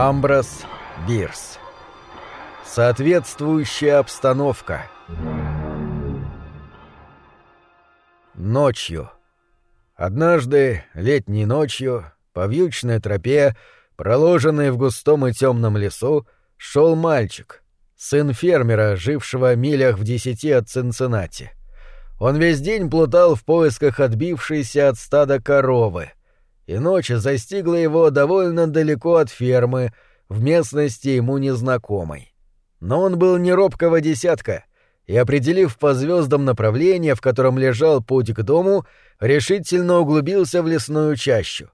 Амброс Бирс. Соответствующая обстановка. Ночью. Однажды, летней ночью, по вьючной тропе, проложенной в густом и темном лесу, шел мальчик, сын фермера, жившего милях в десяти от Цинциннати. Он весь день плутал в поисках отбившейся от стада коровы, и ночь застигла его довольно далеко от фермы, в местности ему незнакомой. Но он был не робкого десятка, и, определив по звездам направление, в котором лежал путь к дому, решительно углубился в лесную чащу.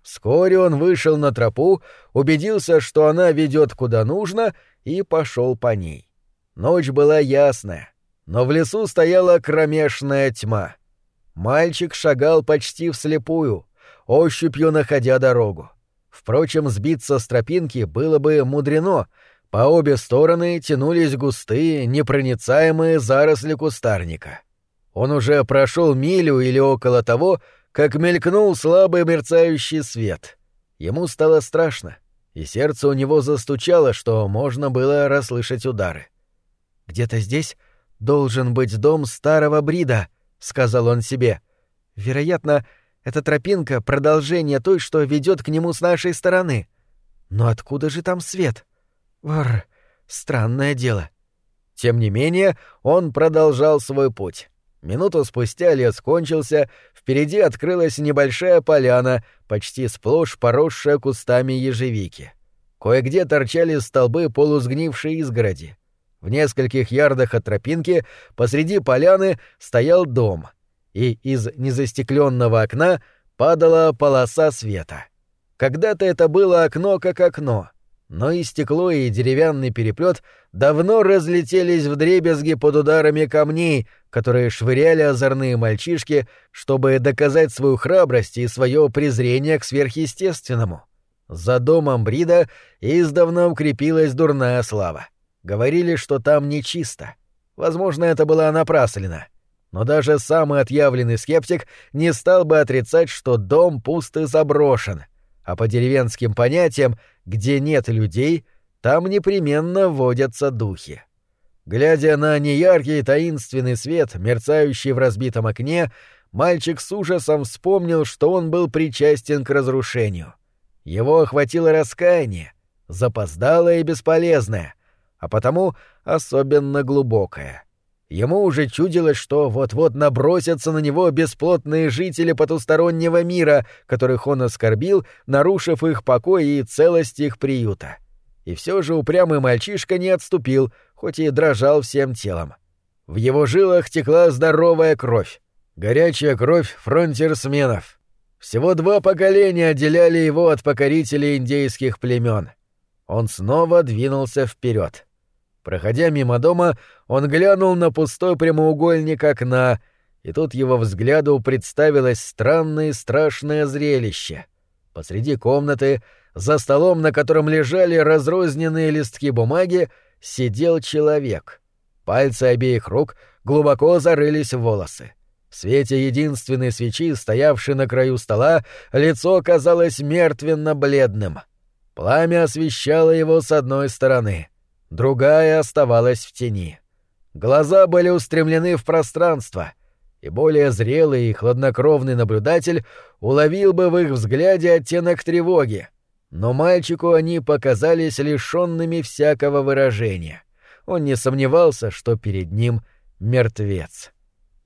Вскоре он вышел на тропу, убедился, что она ведет куда нужно, и пошел по ней. Ночь была ясная, но в лесу стояла кромешная тьма. Мальчик шагал почти вслепую, ощупью находя дорогу. Впрочем, сбиться с тропинки было бы мудрено. По обе стороны тянулись густые, непроницаемые заросли кустарника. Он уже прошел милю или около того, как мелькнул слабый мерцающий свет. Ему стало страшно, и сердце у него застучало, что можно было расслышать удары. «Где-то здесь должен быть дом старого Брида», — сказал он себе. «Вероятно, эта тропинка — продолжение той, что ведет к нему с нашей стороны. Но откуда же там свет? Вар, странное дело». Тем не менее, он продолжал свой путь. Минуту спустя лес кончился, впереди открылась небольшая поляна, почти сплошь поросшая кустами ежевики. Кое-где торчали столбы полусгнившей изгороди. В нескольких ярдах от тропинки посреди поляны стоял дом, и из незастекленного окна падала полоса света. Когда-то это было окно как окно — но и стекло, и деревянный переплет давно разлетелись в дребезги под ударами камней, которые швыряли озорные мальчишки, чтобы доказать свою храбрость и свое презрение к сверхъестественному. За домом Брида издавна укрепилась дурная слава. Говорили, что там нечисто. Возможно, это была напраслина. Но даже самый отъявленный скептик не стал бы отрицать, что дом пуст и заброшен — а по деревенским понятиям, где нет людей, там непременно водятся духи. Глядя на неяркий таинственный свет, мерцающий в разбитом окне, мальчик с ужасом вспомнил, что он был причастен к разрушению. Его охватило раскаяние, запоздалое и бесполезное, а потому особенно глубокое. Ему уже чудилось, что вот-вот набросятся на него бесплотные жители потустороннего мира, которых он оскорбил, нарушив их покой и целость их приюта. И все же упрямый мальчишка не отступил, хоть и дрожал всем телом. В его жилах текла здоровая кровь, горячая кровь фронтирсменов. Всего два поколения отделяли его от покорителей индейских племен. Он снова двинулся вперед. Проходя мимо дома, он глянул на пустой прямоугольник окна, и тут его взгляду представилось странное и страшное зрелище. Посреди комнаты, за столом, на котором лежали разрозненные листки бумаги, сидел человек. Пальцы обеих рук глубоко зарылись в волосы. В свете единственной свечи, стоявшей на краю стола, лицо казалось мертвенно-бледным. Пламя освещало его с одной стороны — другая оставалась в тени. Глаза были устремлены в пространство, и более зрелый и хладнокровный наблюдатель уловил бы в их взгляде оттенок тревоги, но мальчику они показались лишенными всякого выражения. Он не сомневался, что перед ним мертвец.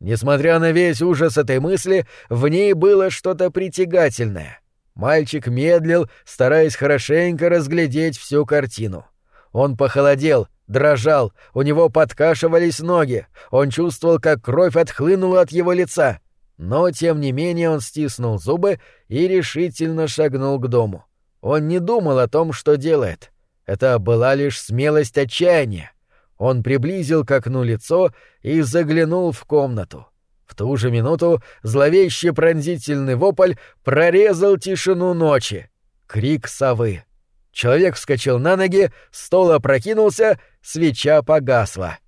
Несмотря на весь ужас этой мысли, в ней было что-то притягательное. Мальчик медлил, стараясь хорошенько разглядеть всю картину. Он похолодел, дрожал, у него подкашивались ноги, он чувствовал, как кровь отхлынула от его лица. Но, тем не менее, он стиснул зубы и решительно шагнул к дому. Он не думал о том, что делает. Это была лишь смелость отчаяния. Он приблизил к окну лицо и заглянул в комнату. В ту же минуту зловещий пронзительный вопль прорезал тишину ночи. Крик совы. Человек вскочил на ноги, стол опрокинулся, свеча погасла.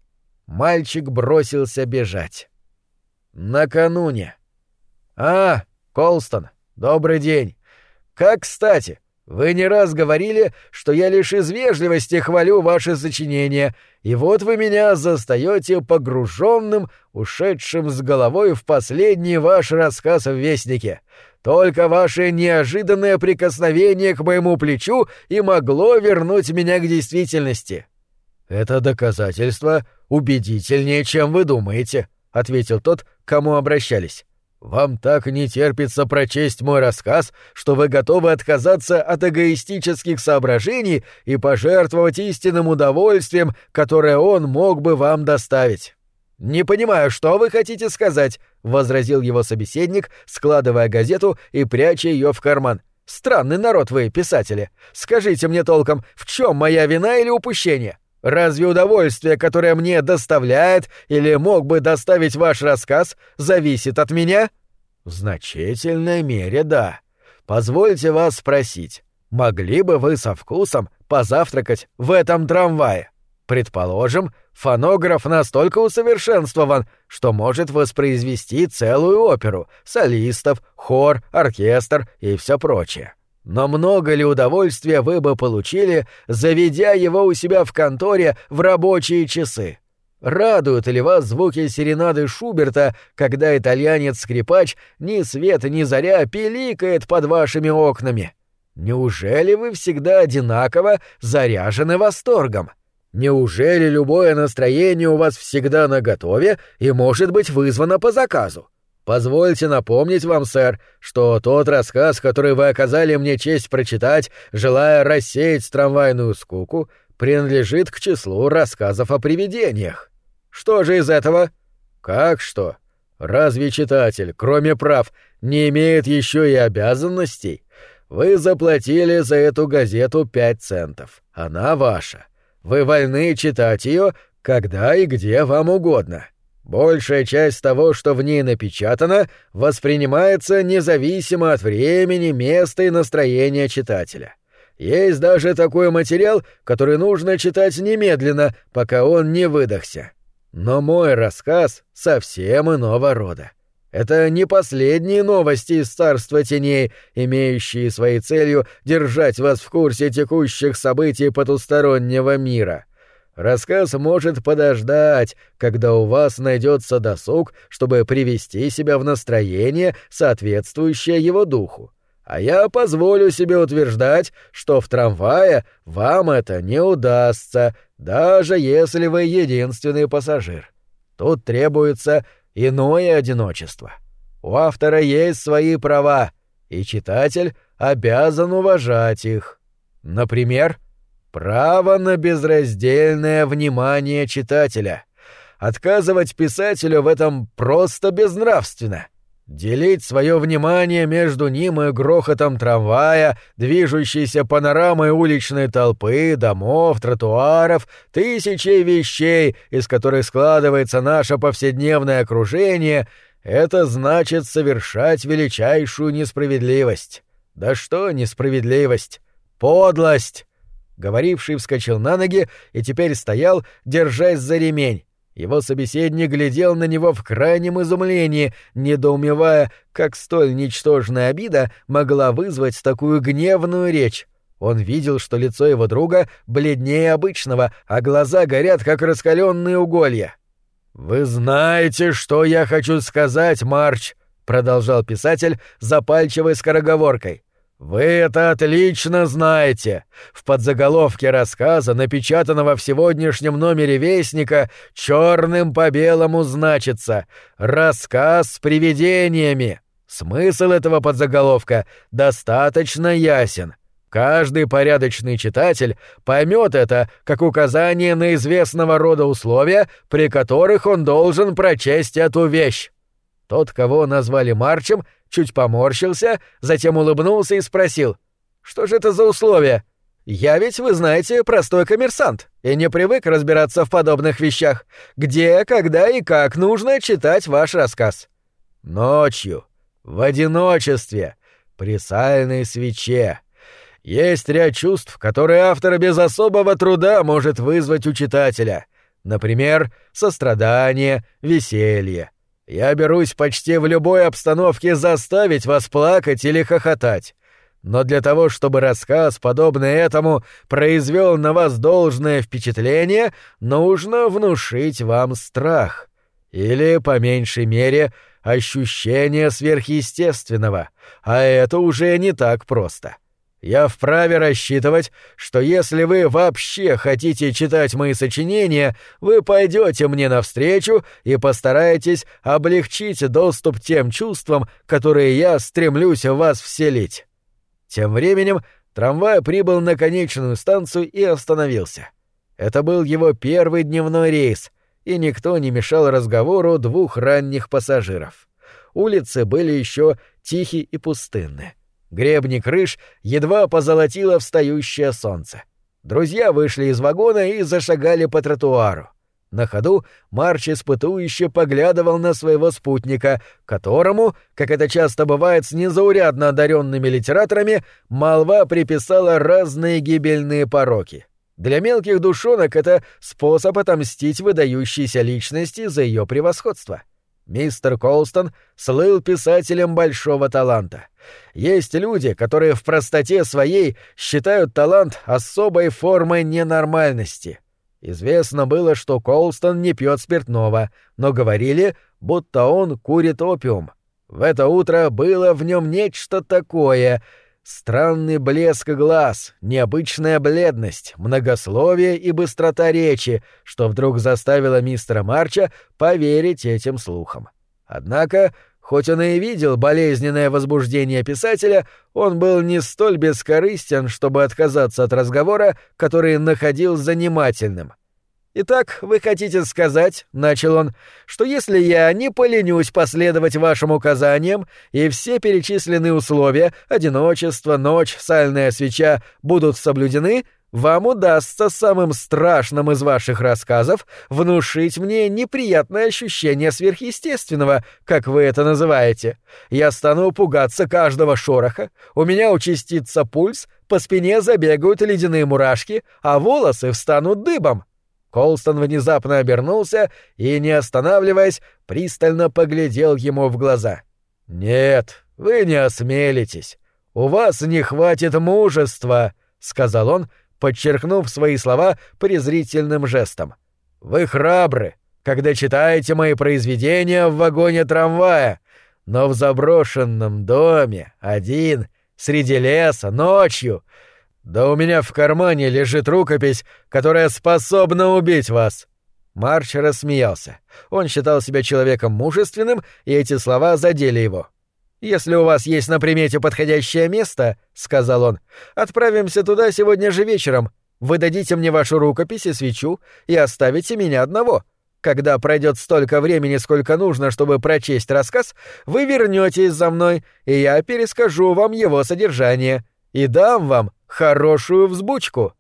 Мальчик бросился бежать. Накануне. «А, Колстон, добрый день. Как кстати, Вы не раз говорили, что я лишь из вежливости хвалю ваши сочинения, и вот вы меня застаете погруженным, ушедшим с головой в последний ваш рассказ в Вестнике. Только ваше неожиданное прикосновение к моему плечу и могло вернуть меня к действительности. Это доказательство убедительнее, чем вы думаете, ответил тот, к кому обращались. Вам так не терпится прочесть мой рассказ, что вы готовы отказаться от эгоистических соображений и пожертвовать истинным удовольствием, которое он мог бы вам доставить. «Не понимаю, что вы хотите сказать», — возразил его собеседник, складывая газету и пряча ее в карман. «Странный народ вы, писатели. Скажите мне толком, в чем моя вина или упущение? Разве удовольствие, которое мне доставляет или мог бы доставить ваш рассказ, зависит от меня? В значительной мере да. Позвольте вас спросить, могли бы вы со вкусом позавтракать в этом трамвае? Предположим, фонограф настолько усовершенствован, что может воспроизвести целую оперу, солистов, хор, оркестр и все прочее. Но много ли удовольствия вы бы получили, заведя его у себя в конторе в рабочие часы? Радуют ли вас звуки серенады Шуберта, когда итальянец-скрипач ни свет ни заря пиликает под вашими окнами? Неужели вы всегда одинаково заряжены восторгом? Неужели любое настроение у вас всегда наготове и может быть вызвано по заказу? Позвольте напомнить вам, сэр, что тот рассказ, который вы оказали мне честь прочитать, желая рассеять трамвайную скуку, принадлежит к числу рассказов о привидениях. Что же из этого? Как что? Разве читатель, кроме прав, не имеет еще и обязанностей? Вы заплатили за эту газету пять центов. Она ваша. Вы вольны читать ее, когда и где вам угодно. Большая часть того, что в ней напечатано, воспринимается независимо от времени, места и настроения читателя. Есть даже такой материал, который нужно читать немедленно, пока он не выдохся. Но мой рассказ совсем иного рода. Это не последние новости из царства теней, имеющие своей целью держать вас в курсе текущих событий потустороннего мира. Рассказ может подождать, когда у вас найдется досуг, чтобы привести себя в настроение, соответствующее его духу. А я позволю себе утверждать, что в трамвае вам это не удастся, даже если вы единственный пассажир. Тут требуется иное одиночество. У автора есть свои права, и читатель обязан уважать их. Например, Право на безраздельное внимание читателя. Отказывать писателю в этом просто безнравственно. Делить свое внимание между ним и грохотом трамвая, движущейся панорамой уличной толпы, домов, тротуаров, тысячей вещей, из которых складывается наше повседневное окружение, это значит совершать величайшую несправедливость. Да что несправедливость? Подлость! Говоривший вскочил на ноги и теперь стоял, держась за ремень. Его собеседник глядел на него в крайнем изумлении, недоумевая, как столь ничтожная обида могла вызвать такую гневную речь. Он видел, что лицо его друга бледнее обычного, а глаза горят, как раскаленные уголья. «Вы знаете, что я хочу сказать, Марч», — продолжал писатель запальчивой скороговоркой. Вы это отлично знаете. В подзаголовке рассказа, напечатанного в сегодняшнем номере Вестника, черным по белому значится «Рассказ с привидениями». Смысл этого подзаголовка достаточно ясен. Каждый порядочный читатель поймет это как указание на известного рода условия, при которых он должен прочесть эту вещь. Тот, кого назвали Марчем, чуть поморщился, затем улыбнулся и спросил. «Что же это за условия? Я ведь, вы знаете, простой коммерсант и не привык разбираться в подобных вещах. Где, когда и как нужно читать ваш рассказ?» «Ночью, в одиночестве, при сальной свече. Есть ряд чувств, которые автор без особого труда может вызвать у читателя. Например, сострадание, веселье, я берусь почти в любой обстановке заставить вас плакать или хохотать. но для того, чтобы рассказ, подобный этому, произвел на вас должное впечатление, нужно внушить вам страх. Или, по меньшей мере, ощущение сверхъестественного, а это уже не так просто. Я вправе рассчитывать, что если вы вообще хотите читать мои сочинения, вы пойдете мне навстречу и постараетесь облегчить доступ тем чувствам, которые я стремлюсь в вас вселить. Тем временем трамвай прибыл на конечную станцию и остановился. Это был его первый дневной рейс, и никто не мешал разговору двух ранних пассажиров. Улицы были еще тихие и пустынные. Гребни крыш едва позолотило встающее солнце. Друзья вышли из вагона и зашагали по тротуару. На ходу Марч испытующе поглядывал на своего спутника, которому, как это часто бывает с незаурядно одаренными литераторами, молва приписала разные гибельные пороки. Для мелких душонок это способ отомстить выдающейся личности за ее превосходство. Мистер Колстон слыл писателем большого таланта. Есть люди, которые в простоте своей считают талант особой формой ненормальности. Известно было, что Колстон не пьет спиртного, но говорили, будто он курит опиум. В это утро было в нем нечто такое — Странный блеск глаз, необычная бледность, многословие и быстрота речи, что вдруг заставило мистера Марча поверить этим слухам. Однако, хоть он и видел болезненное возбуждение писателя, он был не столь бескорыстен, чтобы отказаться от разговора, который находил занимательным — «Итак, вы хотите сказать, — начал он, — что если я не поленюсь последовать вашим указаниям, и все перечисленные условия — одиночество, ночь, сальная свеча — будут соблюдены, вам удастся самым страшным из ваших рассказов внушить мне неприятное ощущение сверхъестественного, как вы это называете. Я стану пугаться каждого шороха, у меня участится пульс, по спине забегают ледяные мурашки, а волосы встанут дыбом». Колстон внезапно обернулся и, не останавливаясь, пристально поглядел ему в глаза. «Нет, вы не осмелитесь. У вас не хватит мужества», — сказал он, подчеркнув свои слова презрительным жестом. «Вы храбры, когда читаете мои произведения в вагоне трамвая, но в заброшенном доме, один, среди леса, ночью, да у меня в кармане лежит рукопись, которая способна убить вас. Марч рассмеялся. Он считал себя человеком мужественным, и эти слова задели его. «Если у вас есть на примете подходящее место, — сказал он, — отправимся туда сегодня же вечером. Вы дадите мне вашу рукопись и свечу и оставите меня одного. Когда пройдет столько времени, сколько нужно, чтобы прочесть рассказ, вы вернетесь за мной, и я перескажу вам его содержание и дам вам хорошую взбучку.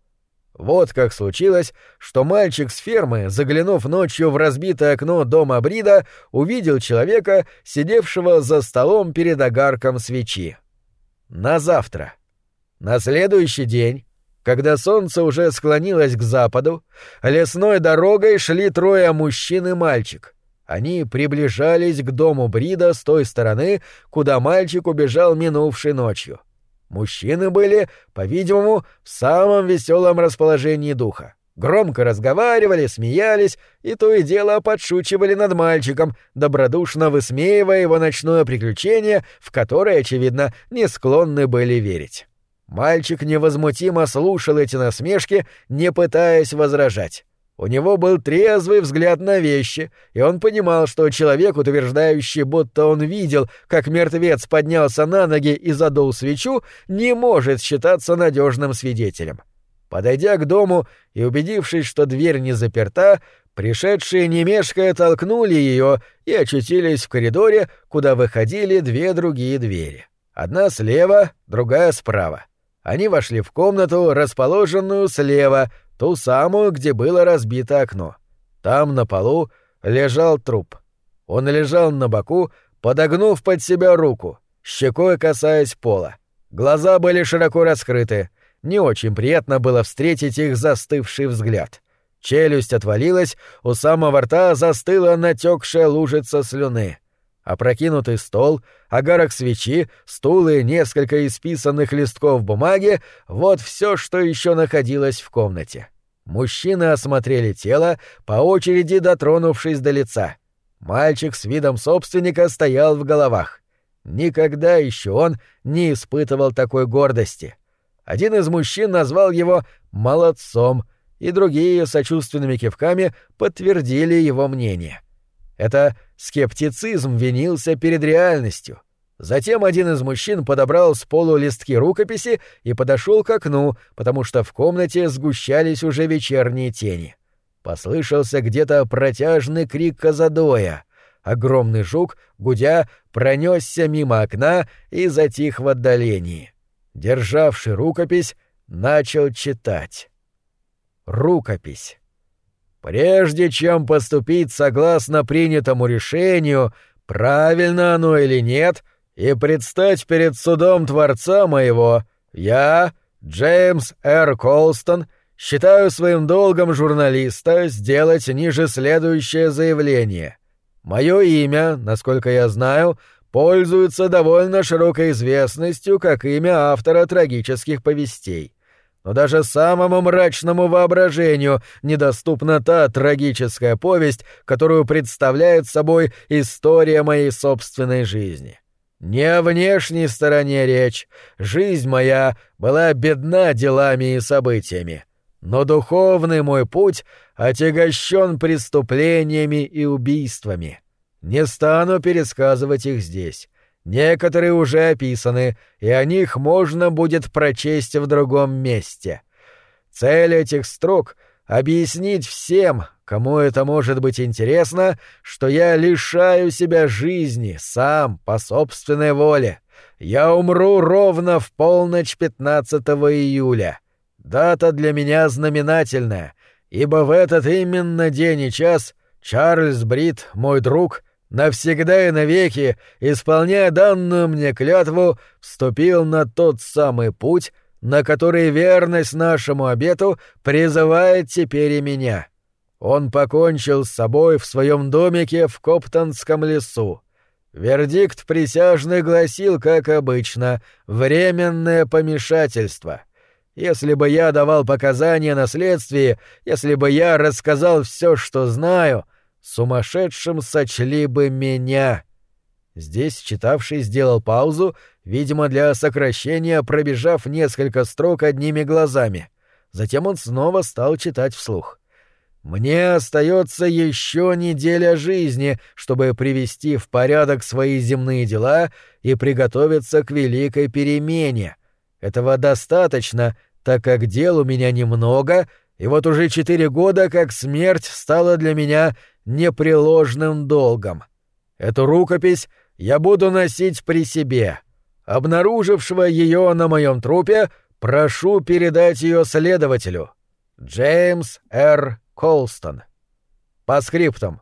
Вот как случилось, что мальчик с фермы, заглянув ночью в разбитое окно дома Брида, увидел человека, сидевшего за столом перед огарком свечи. На завтра. На следующий день, когда солнце уже склонилось к западу, лесной дорогой шли трое мужчин и мальчик. Они приближались к дому Брида с той стороны, куда мальчик убежал минувшей ночью. — Мужчины были, по-видимому, в самом веселом расположении духа. Громко разговаривали, смеялись и то и дело подшучивали над мальчиком, добродушно высмеивая его ночное приключение, в которое, очевидно, не склонны были верить. Мальчик невозмутимо слушал эти насмешки, не пытаясь возражать. У него был трезвый взгляд на вещи, и он понимал, что человек, утверждающий, будто он видел, как мертвец поднялся на ноги и задул свечу, не может считаться надежным свидетелем. Подойдя к дому и убедившись, что дверь не заперта, пришедшие немешкая толкнули ее и очутились в коридоре, куда выходили две другие двери. Одна слева, другая справа. Они вошли в комнату, расположенную слева, Ту самую, где было разбито окно. Там на полу лежал труп. Он лежал на боку, подогнув под себя руку, щекой касаясь пола. Глаза были широко раскрыты. Не очень приятно было встретить их застывший взгляд. Челюсть отвалилась, у самого рта застыла натекшая лужица слюны. Опрокинутый стол, огарок свечи, стул и несколько исписанных листков бумаги — вот все, что еще находилось в комнате. Мужчины осмотрели тело, по очереди дотронувшись до лица. Мальчик с видом собственника стоял в головах. Никогда еще он не испытывал такой гордости. Один из мужчин назвал его «молодцом», и другие сочувственными кивками подтвердили его мнение. Это скептицизм винился перед реальностью. Затем один из мужчин подобрал с полу листки рукописи и подошел к окну, потому что в комнате сгущались уже вечерние тени. Послышался где-то протяжный крик Казадоя. Огромный жук, гудя, пронесся мимо окна и затих в отдалении. Державший рукопись, начал читать. Рукопись. Прежде чем поступить согласно принятому решению, правильно оно или нет, и предстать перед судом Творца моего, я, Джеймс Р. Колстон, считаю своим долгом журналиста сделать ниже следующее заявление. Мое имя, насколько я знаю, пользуется довольно широкой известностью как имя автора трагических повестей. Но даже самому мрачному воображению недоступна та трагическая повесть, которую представляет собой история моей собственной жизни. Не о внешней стороне речь. Жизнь моя была бедна делами и событиями. Но духовный мой путь отягощен преступлениями и убийствами. Не стану пересказывать их здесь. Некоторые уже описаны, и о них можно будет прочесть в другом месте. Цель этих строк — объяснить всем, кому это может быть интересно, что я лишаю себя жизни сам по собственной воле. Я умру ровно в полночь 15 июля. Дата для меня знаменательная, ибо в этот именно день и час Чарльз Брит, мой друг — навсегда и навеки, исполняя данную мне клятву, вступил на тот самый путь, на который верность нашему обету призывает теперь и меня. Он покончил с собой в своем домике в Коптонском лесу. Вердикт присяжный гласил, как обычно, временное помешательство. Если бы я давал показания на следствии, если бы я рассказал все, что знаю — Сумасшедшим сочли бы меня. Здесь читавший сделал паузу, видимо, для сокращения, пробежав несколько строк одними глазами. Затем он снова стал читать вслух. Мне остается еще неделя жизни, чтобы привести в порядок свои земные дела и приготовиться к великой перемене. Этого достаточно, так как дел у меня немного, и вот уже четыре года как смерть стала для меня непреложным долгом. Эту рукопись я буду носить при себе. Обнаружившего ее на моем трупе, прошу передать ее следователю. Джеймс Р. Колстон. По скриптам.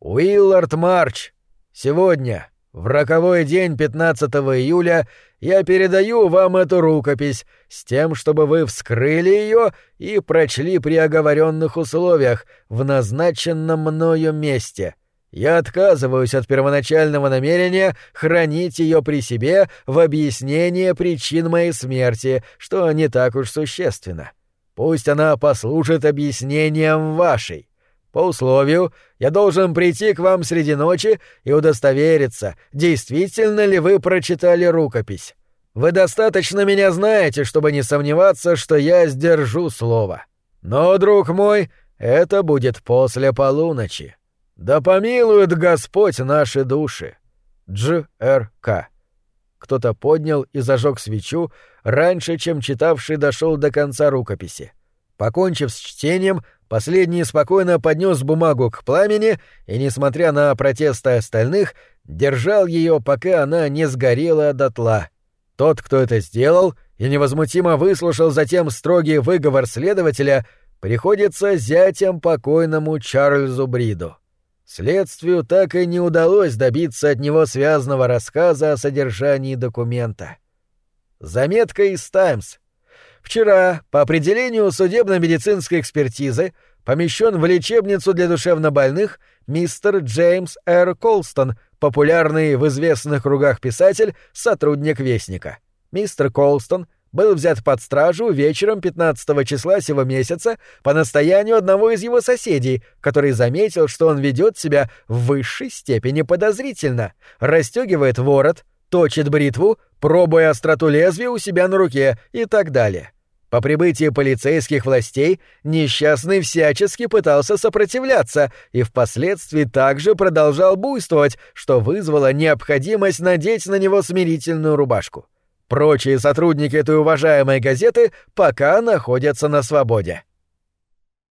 Уиллард Марч. Сегодня, в роковой день 15 июля, я передаю вам эту рукопись с тем, чтобы вы вскрыли ее и прочли при оговоренных условиях в назначенном мною месте. Я отказываюсь от первоначального намерения хранить ее при себе в объяснение причин моей смерти, что не так уж существенно. Пусть она послужит объяснением вашей. По условию, я должен прийти к вам среди ночи и удостовериться, действительно ли вы прочитали рукопись. Вы достаточно меня знаете, чтобы не сомневаться, что я сдержу слово. Но, друг мой, это будет после полуночи. Да помилует Господь наши души. Дж. Р. К. Кто-то поднял и зажег свечу раньше, чем читавший дошел до конца рукописи. Покончив с чтением, Последний спокойно поднес бумагу к пламени и, несмотря на протесты остальных, держал ее, пока она не сгорела дотла. Тот, кто это сделал, и невозмутимо выслушал затем строгий выговор следователя, приходится зятем покойному Чарльзу Бриду. Следствию так и не удалось добиться от него связанного рассказа о содержании документа. Заметка из «Таймс», Вчера, по определению судебно-медицинской экспертизы, помещен в лечебницу для душевнобольных мистер Джеймс Р. Колстон, популярный в известных кругах писатель, сотрудник Вестника. Мистер Колстон был взят под стражу вечером 15 числа сего месяца по настоянию одного из его соседей, который заметил, что он ведет себя в высшей степени подозрительно, расстегивает ворот, точит бритву, пробуя остроту лезвия у себя на руке и так далее. По прибытии полицейских властей несчастный всячески пытался сопротивляться и впоследствии также продолжал буйствовать, что вызвало необходимость надеть на него смирительную рубашку. Прочие сотрудники этой уважаемой газеты пока находятся на свободе.